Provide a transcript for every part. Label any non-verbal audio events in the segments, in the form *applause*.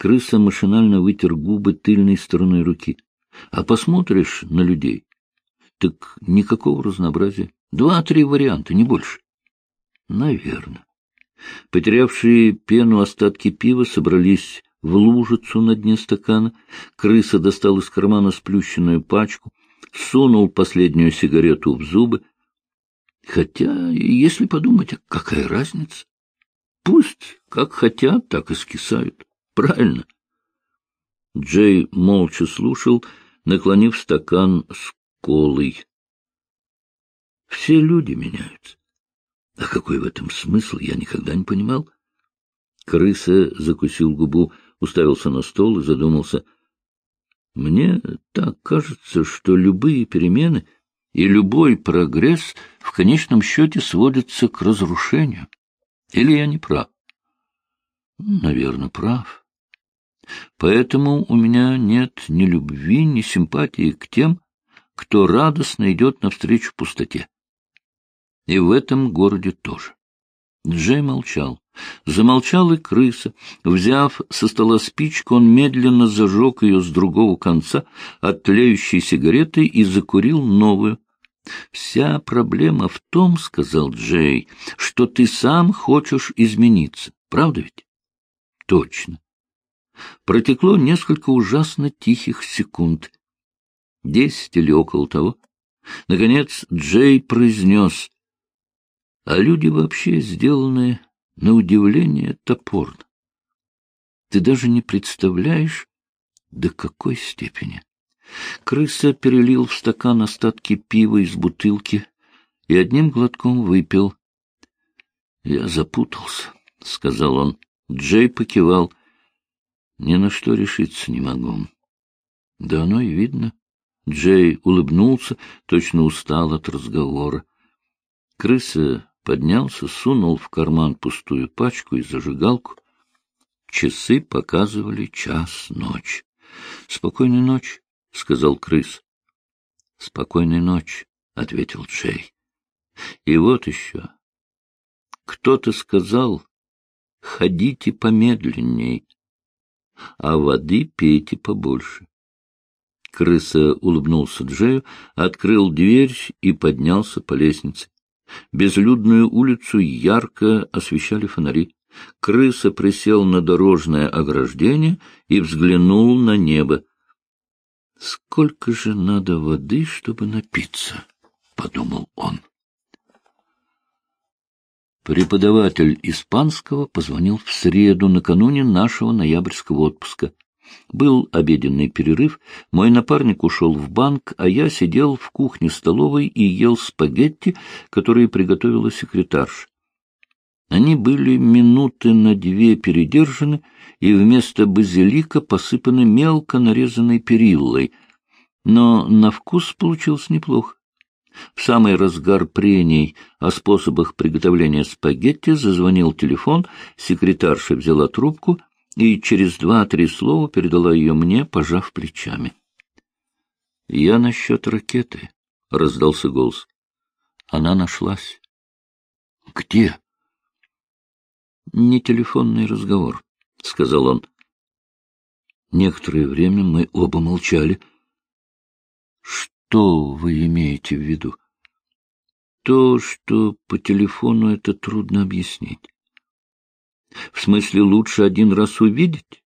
Крыса машинально вытер губы тыльной стороной руки. А посмотришь на людей, так никакого разнообразия. Два-три варианта, не больше. Наверное. Потерявшие пену остатки пива собрались в лужицу на дне стакана. Крыса достал из кармана сплющенную пачку, сунул последнюю сигарету в зубы. Хотя, если подумать, какая разница? Пусть как хотят, так и скисают. Правильно. Джей молча слушал, наклонив стакан с колой. Все люди меняются. А какой в этом смысл, я никогда не понимал. Крыса закусил губу, уставился на стол и задумался. Мне так кажется, что любые перемены и любой прогресс в конечном счете сводятся к разрушению. Или я не прав? Наверное, прав. Поэтому у меня нет ни любви, ни симпатии к тем, кто радостно идет навстречу пустоте. И в этом городе тоже. Джей молчал. Замолчал и крыса. Взяв со стола спичку, он медленно зажег ее с другого конца от тлеющей сигареты и закурил новую. «Вся проблема в том, — сказал Джей, — что ты сам хочешь измениться. Правда ведь?» «Точно». Протекло несколько ужасно тихих секунд. Десять или около того. Наконец Джей произнес, а люди вообще сделаны на удивление топорно. Ты даже не представляешь, до какой степени. Крыса перелил в стакан остатки пива из бутылки и одним глотком выпил. — Я запутался, — сказал он. Джей покивал. — Ни на что решиться не могу. — Да оно и видно. Джей улыбнулся, точно устал от разговора. Крыса поднялся, сунул в карман пустую пачку и зажигалку. Часы показывали час ночи. — Спокойной ночи, — сказал крыс. — Спокойной ночи, — ответил Джей. — И вот еще. Кто-то сказал, ходите помедленней, а воды пейте побольше. Крыса улыбнулся Джею, открыл дверь и поднялся по лестнице. Безлюдную улицу ярко освещали фонари. Крыса присел на дорожное ограждение и взглянул на небо. «Сколько же надо воды, чтобы напиться?» — подумал он. Преподаватель испанского позвонил в среду накануне нашего ноябрьского отпуска. Был обеденный перерыв, мой напарник ушел в банк, а я сидел в кухне-столовой и ел спагетти, которые приготовила секретарша. Они были минуты на две передержаны и вместо базилика посыпаны мелко нарезанной периллой, но на вкус получилось неплохо. В самый разгар прений о способах приготовления спагетти зазвонил телефон, секретарша взяла трубку — и через два-три слова передала ее мне, пожав плечами. — Я насчет ракеты, — раздался голос. Она нашлась. — Где? — Не телефонный разговор, — сказал он. Некоторое время мы оба молчали. — Что вы имеете в виду? — То, что по телефону это трудно объяснить. В смысле, лучше один раз увидеть?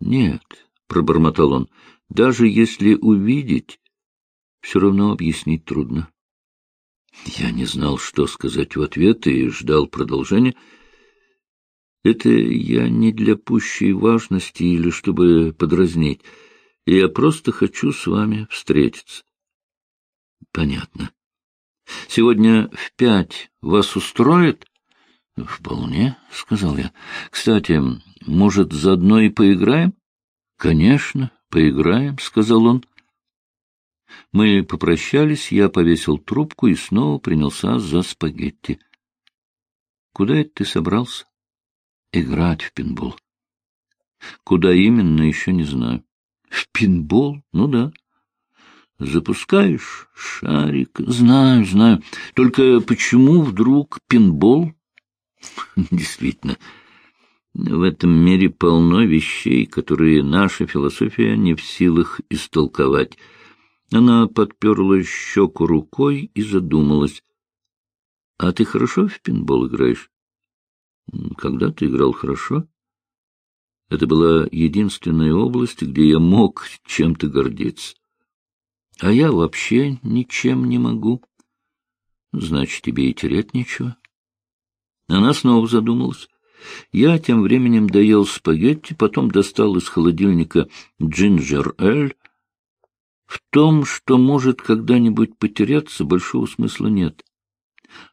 Нет, пробормотал он, даже если увидеть, все равно объяснить трудно. Я не знал, что сказать в ответ, и ждал продолжения. Это я не для пущей важности или чтобы подразнить. Я просто хочу с вами встретиться. Понятно. Сегодня в пять вас устроит? — Вполне, — сказал я. — Кстати, может, заодно и поиграем? — Конечно, поиграем, — сказал он. Мы попрощались, я повесил трубку и снова принялся за спагетти. — Куда это ты собрался? — Играть в пинбол. — Куда именно, еще не знаю. — В пинбол? Ну да. — Запускаешь шарик? Знаю, знаю. Только почему вдруг пинбол? *laughs* Действительно. В этом мире полно вещей, которые наша философия не в силах истолковать. Она подперла щеку рукой и задумалась. — А ты хорошо в пинбол играешь? — Когда ты играл хорошо? Это была единственная область, где я мог чем-то гордиться. А я вообще ничем не могу. Значит, тебе и терять нечего. Она снова задумалась. Я тем временем доел спагетти, потом достал из холодильника джинджер-эль. В том, что может когда-нибудь потеряться, большого смысла нет.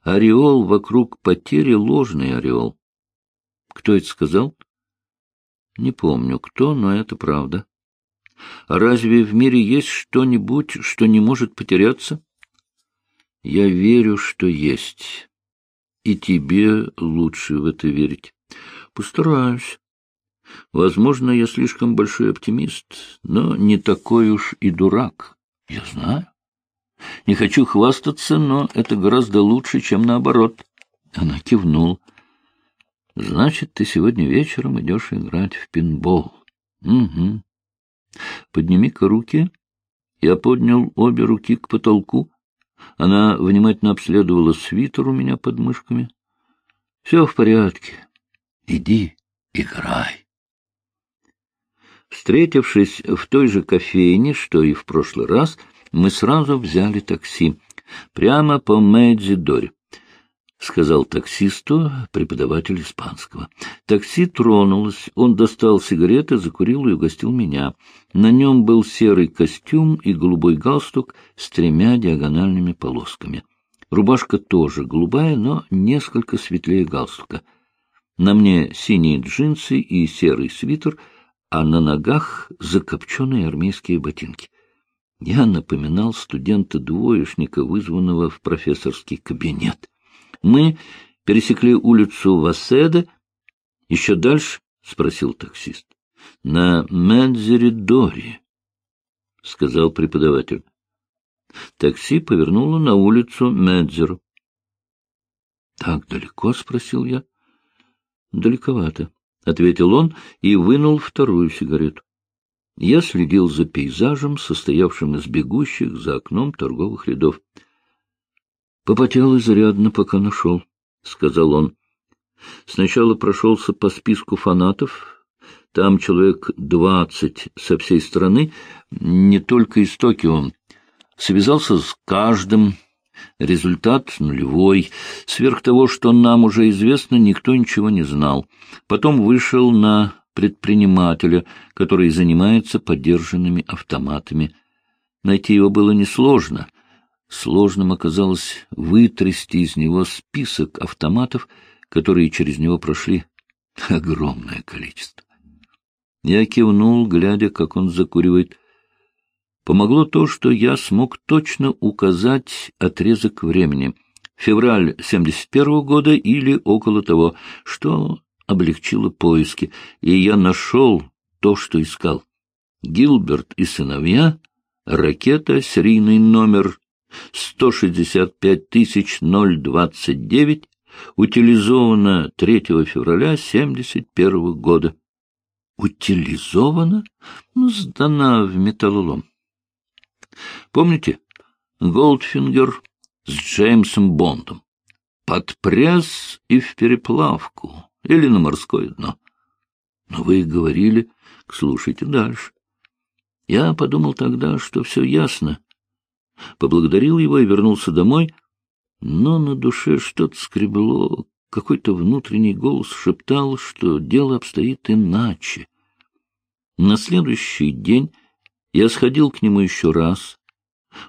Ореол вокруг потери — ложный ореол. Кто это сказал? Не помню, кто, но это правда. А разве в мире есть что-нибудь, что не может потеряться? Я верю, что есть. И тебе лучше в это верить. Постараюсь. Возможно, я слишком большой оптимист, но не такой уж и дурак. Я знаю. Не хочу хвастаться, но это гораздо лучше, чем наоборот. Она кивнула. Значит, ты сегодня вечером идешь играть в пинбол. Угу. Подними-ка руки. Я поднял обе руки к потолку. Она внимательно обследовала свитер у меня под мышками. Все в порядке. Иди, играй. Встретившись в той же кофейне, что и в прошлый раз, мы сразу взяли такси. Прямо по Мэдзи-Доре. — сказал таксисту преподаватель испанского. Такси тронулось, он достал сигареты, закурил и угостил меня. На нем был серый костюм и голубой галстук с тремя диагональными полосками. Рубашка тоже голубая, но несколько светлее галстука. На мне синие джинсы и серый свитер, а на ногах закопченные армейские ботинки. Я напоминал студента-двоечника, вызванного в профессорский кабинет. Мы пересекли улицу Васеда. — Еще дальше? — спросил таксист. — На Медзеридоре, — сказал преподаватель. Такси повернуло на улицу Медзер. — Так далеко? — спросил я. — Далековато, — ответил он и вынул вторую сигарету. Я следил за пейзажем, состоявшим из бегущих за окном торговых рядов. Попотел изрядно, пока нашел, — сказал он. Сначала прошелся по списку фанатов. Там человек двадцать со всей страны, не только из Токио. Связался с каждым. Результат нулевой. Сверх того, что нам уже известно, никто ничего не знал. Потом вышел на предпринимателя, который занимается подержанными автоматами. Найти его было несложно. Сложным оказалось вытрясти из него список автоматов, которые через него прошли. Огромное количество. Я кивнул, глядя, как он закуривает. Помогло то, что я смог точно указать отрезок времени. Февраль 71 -го года или около того, что облегчило поиски, и я нашел то, что искал. Гилберт и сыновья, ракета, серийный номер 165 тысяч 029, утилизовано 3 февраля 71 года. Утилизована? Ну, сдана в металлолом. Помните? Голдфингер с Джеймсом Бондом. Под пресс и в переплавку. Или на морское дно. Но вы говорили... Слушайте дальше. Я подумал тогда, что все ясно поблагодарил его и вернулся домой, но на душе что-то скребло, какой-то внутренний голос шептал, что дело обстоит иначе. На следующий день я сходил к нему еще раз,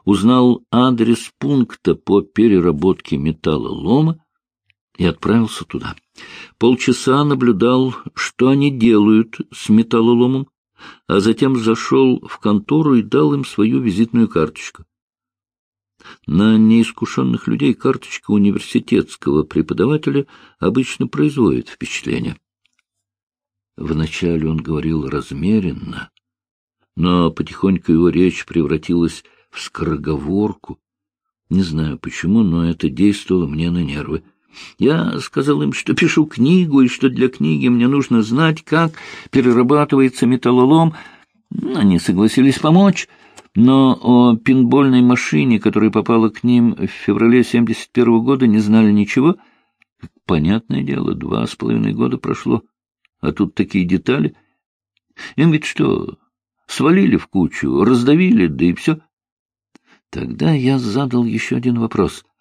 узнал адрес пункта по переработке металлолома и отправился туда. Полчаса наблюдал, что они делают с металлоломом, а затем зашел в контору и дал им свою визитную карточку. На неискушенных людей карточка университетского преподавателя обычно производит впечатление. Вначале он говорил размеренно, но потихоньку его речь превратилась в скороговорку. Не знаю почему, но это действовало мне на нервы. Я сказал им, что пишу книгу, и что для книги мне нужно знать, как перерабатывается металлолом. Они согласились помочь, но о пинбольной машине, которая попала к ним в феврале 71 -го года, не знали ничего. Понятное дело, два с половиной года прошло, а тут такие детали. Им ведь что, свалили в кучу, раздавили, да и все. Тогда я задал еще один вопрос —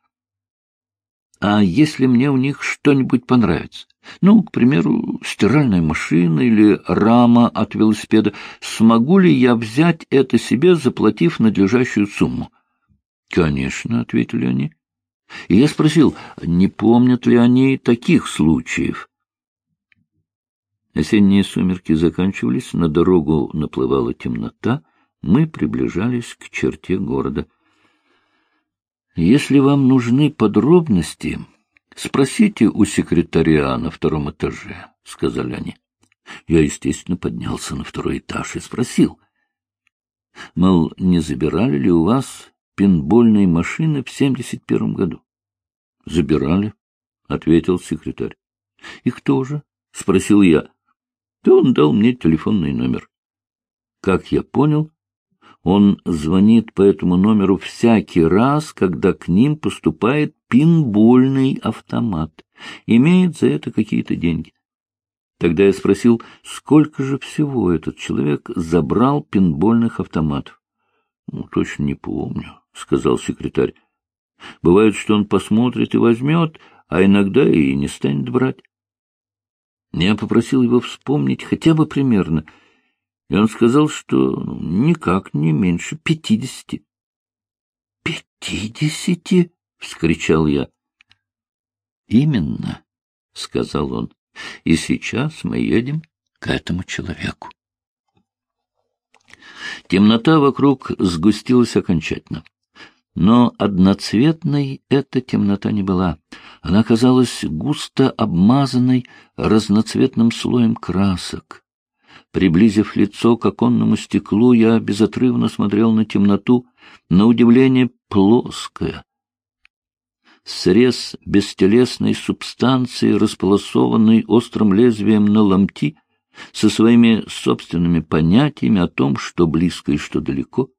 а если мне у них что-нибудь понравится? Ну, к примеру, стиральная машина или рама от велосипеда. Смогу ли я взять это себе, заплатив надлежащую сумму? — Конечно, — ответили они. И я спросил, не помнят ли они таких случаев. Осенние сумерки заканчивались, на дорогу наплывала темнота, мы приближались к черте города — если вам нужны подробности, спросите у секретаря на втором этаже, — сказали они. Я, естественно, поднялся на второй этаж и спросил. Мол, не забирали ли у вас пинбольные машины в семьдесят первом году? — Забирали, — ответил секретарь. — И кто же? — спросил я. Да он дал мне телефонный номер. Как я понял, он звонит по этому номеру всякий раз, когда к ним поступает пинбольный автомат. Имеет за это какие-то деньги. Тогда я спросил, сколько же всего этот человек забрал пинбольных автоматов. — Ну, точно не помню, — сказал секретарь. — Бывает, что он посмотрит и возьмет, а иногда и не станет брать. Я попросил его вспомнить хотя бы примерно — и он сказал, что ну, никак не меньше пятидесяти. — Пятидесяти? — вскричал я. — Именно, — сказал он, — и сейчас мы едем к этому человеку. Темнота вокруг сгустилась окончательно. Но одноцветной эта темнота не была. Она казалась густо обмазанной разноцветным слоем красок. Приблизив лицо к оконному стеклу, я безотрывно смотрел на темноту, на удивление плоское. Срез бестелесной субстанции, располосованной острым лезвием на ломти, со своими собственными понятиями о том, что близко и что далеко.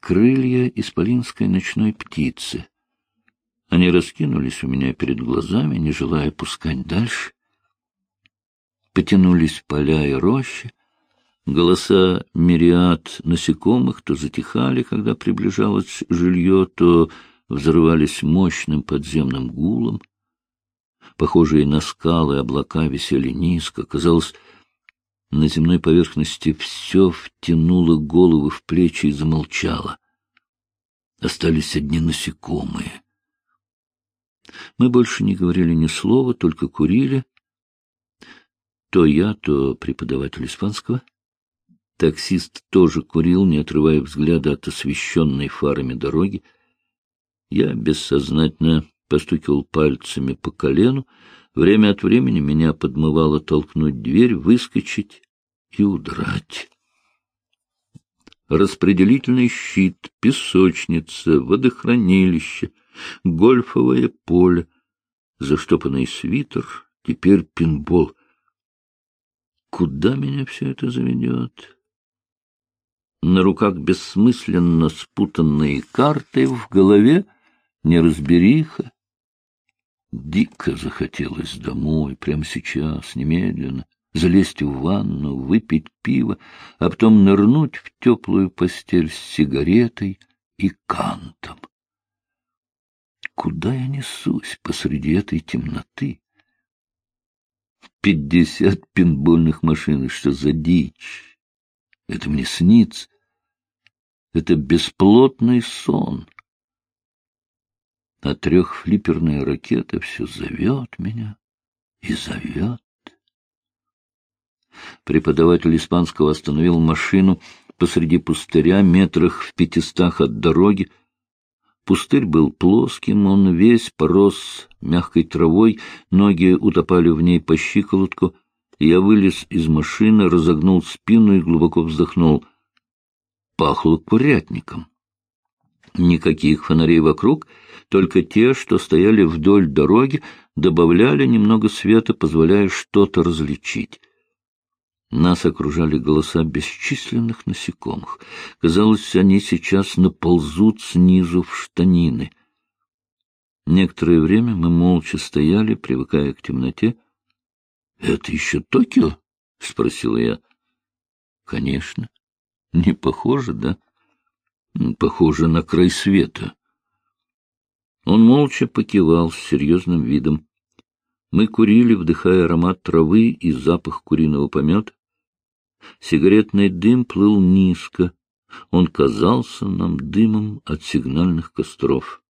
Крылья исполинской ночной птицы. Они раскинулись у меня перед глазами, не желая пускать дальше потянулись поля и рощи, голоса мириад насекомых то затихали, когда приближалось жилье, то взрывались мощным подземным гулом. Похожие на скалы облака висели низко. Казалось, на земной поверхности все втянуло головы в плечи и замолчало. Остались одни насекомые. Мы больше не говорили ни слова, только курили, то я, то преподаватель испанского. Таксист тоже курил, не отрывая взгляда от освещенной фарами дороги. Я бессознательно постукивал пальцами по колену. Время от времени меня подмывало толкнуть дверь, выскочить и удрать. Распределительный щит, песочница, водохранилище, гольфовое поле, заштопанный свитер, теперь пинбол — Куда меня все это заведет? На руках бессмысленно спутанные карты, в голове неразбериха. Дико захотелось домой, прямо сейчас, немедленно, залезть в ванну, выпить пиво, а потом нырнуть в теплую постель с сигаретой и кантом. Куда я несусь посреди этой темноты? Пятьдесят пинбольных машин. Что за дичь? Это мне снится. Это бесплотный сон. А трехфлиперная ракета все зовет меня и зовет. Преподаватель испанского остановил машину посреди пустыря, метрах в пятистах от дороги, Пустырь был плоским, он весь порос мягкой травой, ноги утопали в ней по щиколотку. Я вылез из машины, разогнул спину и глубоко вздохнул. Пахло курятником. Никаких фонарей вокруг, Только те, что стояли вдоль дороги, добавляли немного света, позволяя что-то различить. Нас окружали голоса бесчисленных насекомых. Казалось, они сейчас наползут снизу в штанины. Некоторое время мы молча стояли, привыкая к темноте. — Это еще Токио? — спросила я. — Конечно. Не похоже, да? Похоже на край света. Он молча покивал с серьезным видом. Мы курили, вдыхая аромат травы и запах куриного помета. Сигаретный дым плыл низко. Он казался нам дымом от сигнальных костров.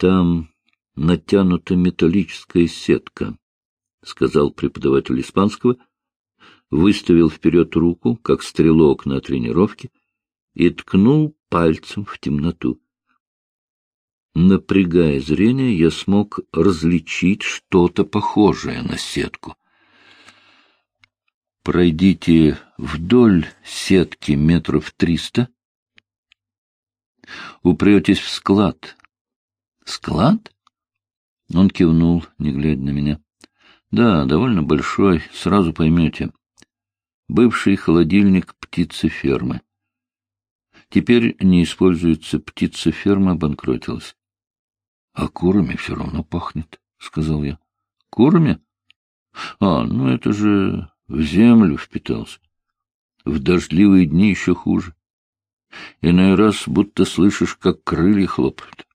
Там натянута металлическая сетка, — сказал преподаватель испанского, выставил вперед руку, как стрелок на тренировке, и ткнул пальцем в темноту. Напрягая зрение, я смог различить что-то похожее на сетку. Пройдите вдоль сетки метров триста, упретесь в склад. Склад? Он кивнул, не глядя на меня. Да, довольно большой, сразу поймете. Бывший холодильник птицефермы. Теперь не используется птицеферма, обанкротилась. — А курами все равно пахнет, — сказал я. — Курами? А, ну это же в землю впитался. В дождливые дни еще хуже. Иной раз будто слышишь, как крылья хлопают.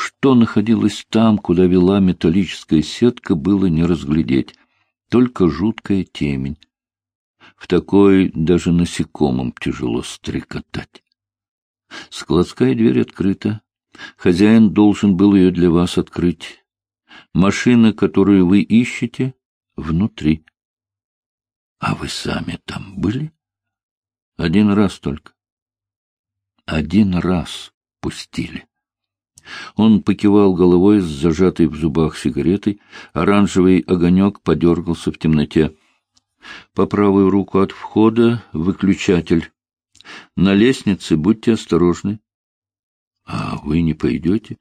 Что находилось там, куда вела металлическая сетка, было не разглядеть. Только жуткая темень. В такой даже насекомым тяжело стрекотать. Складская дверь открыта. Хозяин должен был ее для вас открыть. Машина, которую вы ищете, внутри. А вы сами там были? Один раз только. Один раз пустили. Он покивал головой с зажатой в зубах сигаретой, оранжевый огонек подергался в темноте. По правую руку от входа выключатель. На лестнице будьте осторожны. А вы не пойдете?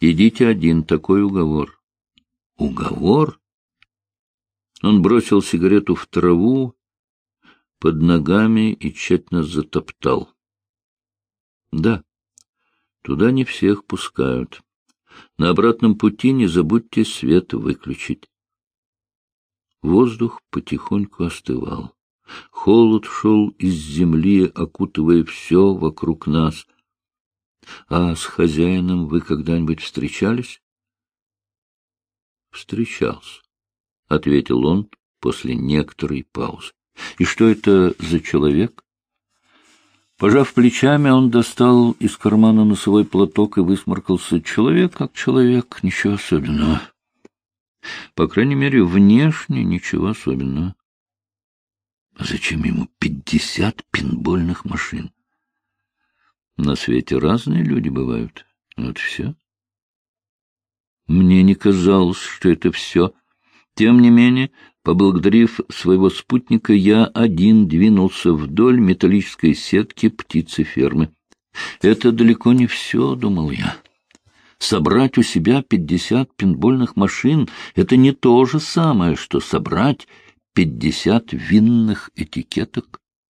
Идите один, такой уговор. Уговор? Он бросил сигарету в траву под ногами и тщательно затоптал. Да, туда не всех пускают. На обратном пути не забудьте свет выключить. Воздух потихоньку остывал. Холод шел из земли, окутывая все вокруг нас. А с хозяином вы когда-нибудь встречались? Встречался. — ответил он после некоторой паузы. — И что это за человек? Пожав плечами, он достал из кармана носовой платок и высморкался. Человек как человек, ничего особенного. По крайней мере, внешне ничего особенного. А зачем ему пятьдесят пинбольных машин? На свете разные люди бывают. Вот все. Мне не казалось, что это все — тем не менее, поблагодарив своего спутника, я один двинулся вдоль металлической сетки птицефермы. Это далеко не все, — думал я. Собрать у себя пятьдесят пинбольных машин — это не то же самое, что собрать пятьдесят винных этикеток.